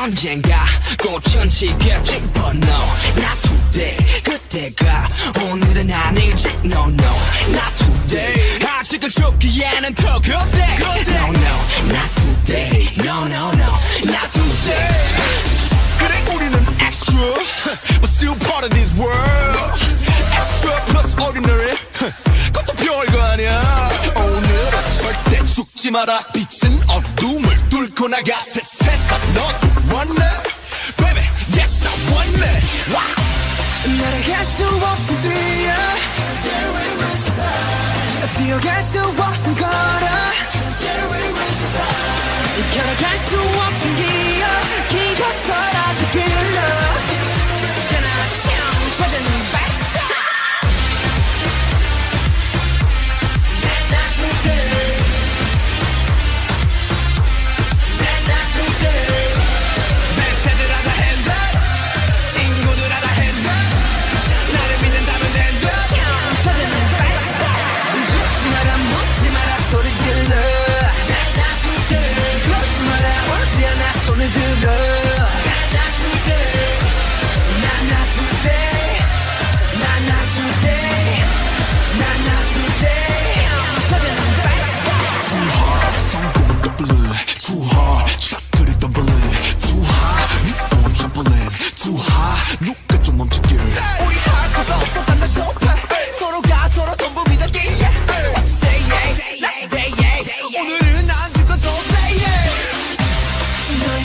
언젠가 꽃천지게 피버 no not today 그때가 오늘은 아니지 no no not today 아직은 죽기에는 더 그때 no no not today no no no not today 그래 우리는 extra But still part of this world Extra plus ordinary 그것도 별거 아니야 오늘은 절대 죽지 마라 빛은 어둠을 뚫고 나가 새 세상 넌 원해 Baby yes I want it wow. 날아갈 수 없음 뛰어 뛰어갈 수 없음 걸어 걸어갈 수 없음 기어 기어서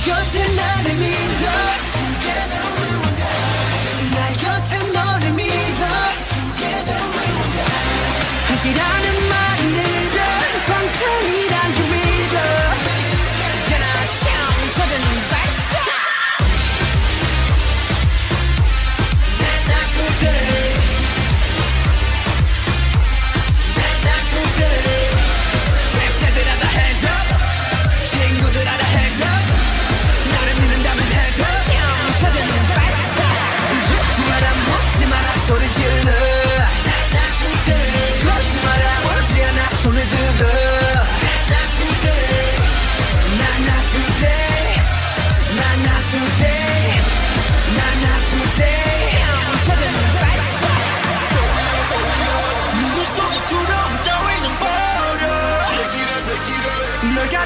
곁에 나를 믿어 Together we will die 나의 곁에 너를 믿어 Together we will die 함께라는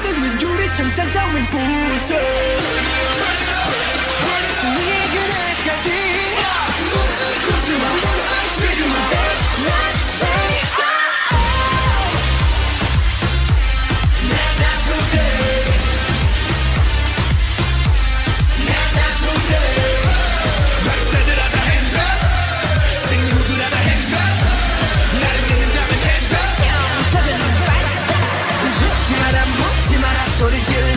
받은 유리 천장 따윈 부서. 승리의 그날까지? 우리는 굳이 So did you?